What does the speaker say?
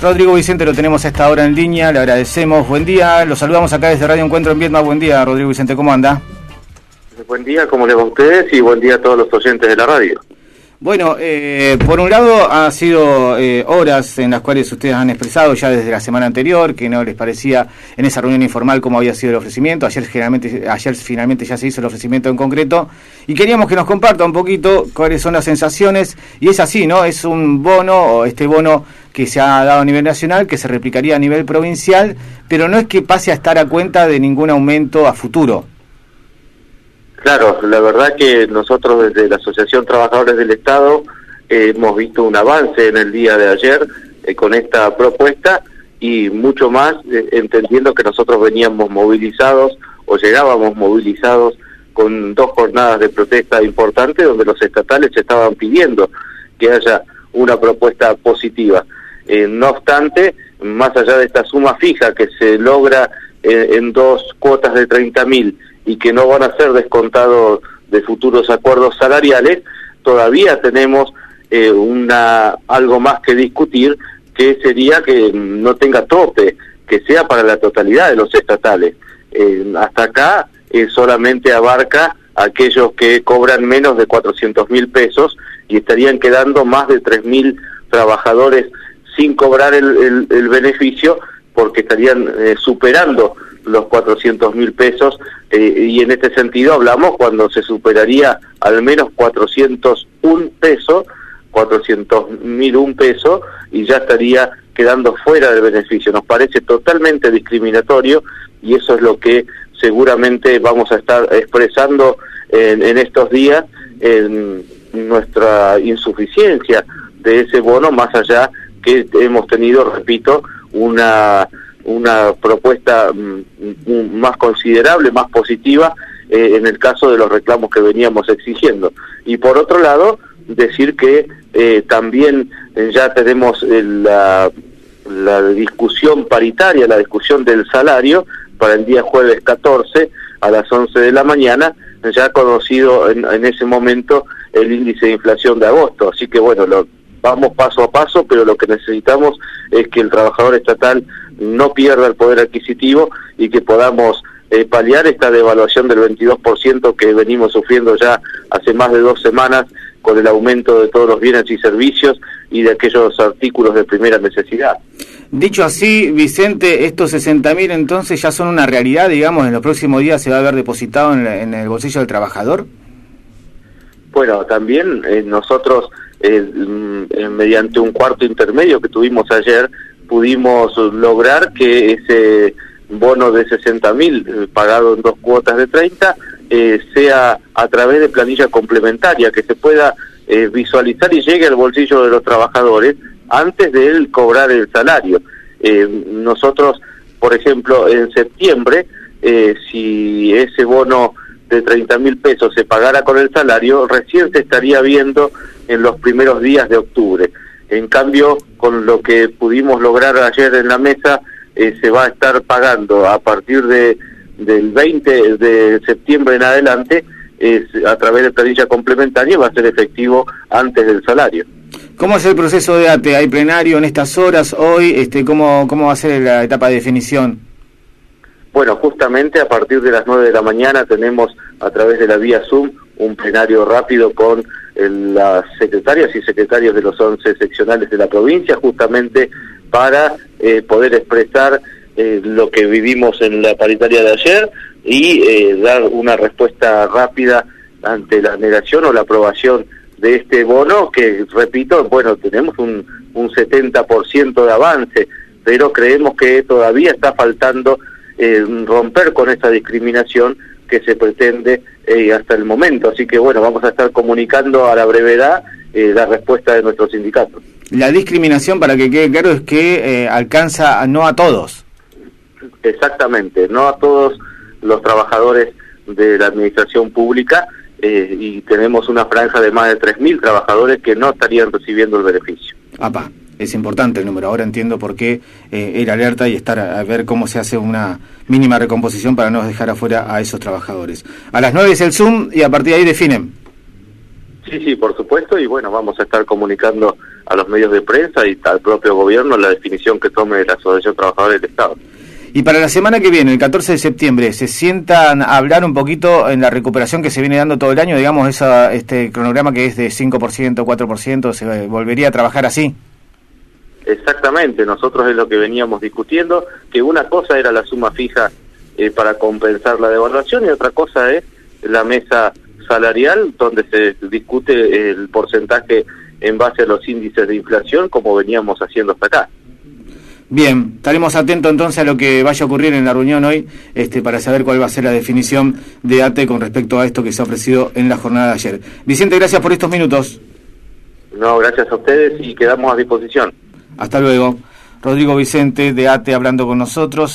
Rodrigo Vicente lo tenemos a esta hora en línea, le agradecemos. Buen día, lo saludamos acá desde Radio Encuentro en Vietnam. Buen día, Rodrigo Vicente, ¿cómo anda? Buen día, ¿cómo les va a ustedes? Y buen día a todos los oyentes de la radio. Bueno, eh, por un lado ha sido eh, horas en las cuales ustedes han expresado ya desde la semana anterior que no les parecía en esa reunión informal cómo había sido el ofrecimiento. Ayer generalmente, ayer finalmente ya se hizo el ofrecimiento en concreto y queríamos que nos comparta un poquito cuáles son las sensaciones y es así, ¿no? Es un bono o este bono que se ha dado a nivel nacional que se replicaría a nivel provincial, pero no es que pase a estar a cuenta de ningún aumento a futuro. Claro, la verdad que nosotros desde la Asociación Trabajadores del Estado eh, hemos visto un avance en el día de ayer eh, con esta propuesta y mucho más eh, entendiendo que nosotros veníamos movilizados o llegábamos movilizados con dos jornadas de protesta importantes donde los estatales estaban pidiendo que haya una propuesta positiva. no obstante, más allá de esta suma fija que se logra en dos cuotas de 30 mil y que no van a ser descontados de futuros acuerdos salariales, todavía tenemos eh, una algo más que discutir, que sería que no tenga tope, que sea para la totalidad de los estatales. Eh, hasta acá eh, solamente abarca aquellos que cobran menos de 400 mil pesos y estarían quedando más de 3 mil trabajadores sin cobrar el, el beneficio porque estarían superando los 400 mil pesos eh, y en este sentido hablamos cuando se superaría al menos 401 pesos, 400 mil un peso y ya estaría quedando fuera del beneficio. Nos parece totalmente discriminatorio y eso es lo que seguramente vamos a estar expresando en, en estos días en nuestra insuficiencia de ese bono más allá que hemos tenido, repito, una una propuesta mm, más considerable, más positiva eh, en el caso de los reclamos que veníamos exigiendo. Y por otro lado, decir que eh, también eh, ya tenemos la, la discusión paritaria, la discusión del salario para el día jueves 14 a las 11 de la mañana, ya conocido en, en ese momento el índice de inflación de agosto. Así que bueno, lo, vamos paso a paso, pero lo que necesitamos es que el trabajador estatal no pierda el poder adquisitivo y que podamos eh, paliar esta devaluación del 22% que venimos sufriendo ya hace más de dos semanas con el aumento de todos los bienes y servicios y de aquellos artículos de primera necesidad. Dicho así, Vicente, estos 60.000 entonces ya son una realidad, digamos, en los próximos días se va a ver depositado en, el bolsillo del trabajador. Bueno, también eh, nosotros, eh, mm, mediante un cuarto intermedio que tuvimos ayer, pudimos lograr que ese bono de 60 mil eh, pagado en dos cuotas de 30 eh, sea a través de planilla complementaria, que se pueda eh, visualizar y llegue al bolsillo de los trabajadores antes de él cobrar el salario. nosotros, por ejemplo, en septiembre, si ese bono de 30 mil pesos se pagara con el salario, recién se estaría viendo en los primeros días de octubre. En cambio, con lo que pudimos lograr ayer en la mesa, eh, se va a estar pagando a partir de del 20 de septiembre en adelante a través de planilla complementaria va a ser efectivo antes del salario. ¿Cómo es el proceso de ATE? ¿Hay plenario en estas horas hoy? Este, ¿cómo, ¿Cómo va a ser la etapa de definición? Bueno, justamente a partir de las 9 de la mañana tenemos a través de la vía Zoom un plenario rápido con las secretarias y secretarios de los 11 seccionales de la provincia, justamente para eh, poder expresar eh, lo que vivimos en la paritaria de ayer y eh, dar una respuesta rápida ante la negación o la aprobación de este bono, que repito, bueno, tenemos un, un 70% de avance, pero creemos que todavía está faltando romper con esta discriminación que se pretende eh, hasta el momento. Así que bueno, vamos a estar comunicando a la brevedad eh, la respuesta de nuestro sindicato. La discriminación, para que quede claro, es que eh, alcanza no a todos. Exactamente, no a todos los trabajadores de la administración pública y tenemos una franja de más de 3.000 trabajadores que no estarían recibiendo el beneficio. Apa es importante el número. Ahora entiendo por qué eh, ir alerta y estar a, ver cómo se hace una mínima recomposición para no dejar afuera a esos trabajadores. A las 9 es el Zoom y a partir de ahí definen. Sí, sí, por supuesto, y bueno, vamos a estar comunicando a los medios de prensa y al propio gobierno la definición que tome la Asociación Trabajadores del Estado. Y para la semana que viene, el 14 de septiembre, ¿se sientan a hablar un poquito en la recuperación que se viene dando todo el año? Digamos, esa, este cronograma que es de 5%, 4%, ¿se volvería a trabajar así? Exactamente, nosotros es lo que veníamos discutiendo, que una cosa era la suma fija eh, para compensar la devaluación y otra cosa es la mesa salarial donde se discute el porcentaje en base a los índices de inflación como veníamos haciendo hasta acá. Bien, estaremos atentos entonces a lo que vaya a ocurrir en la reunión hoy este, para saber cuál va a ser la definición de ATE con respecto a esto que se ha ofrecido en la jornada de ayer. Vicente, gracias por estos minutos. No, gracias a ustedes y quedamos a disposición. Hasta luego. Rodrigo Vicente de ATE hablando con nosotros.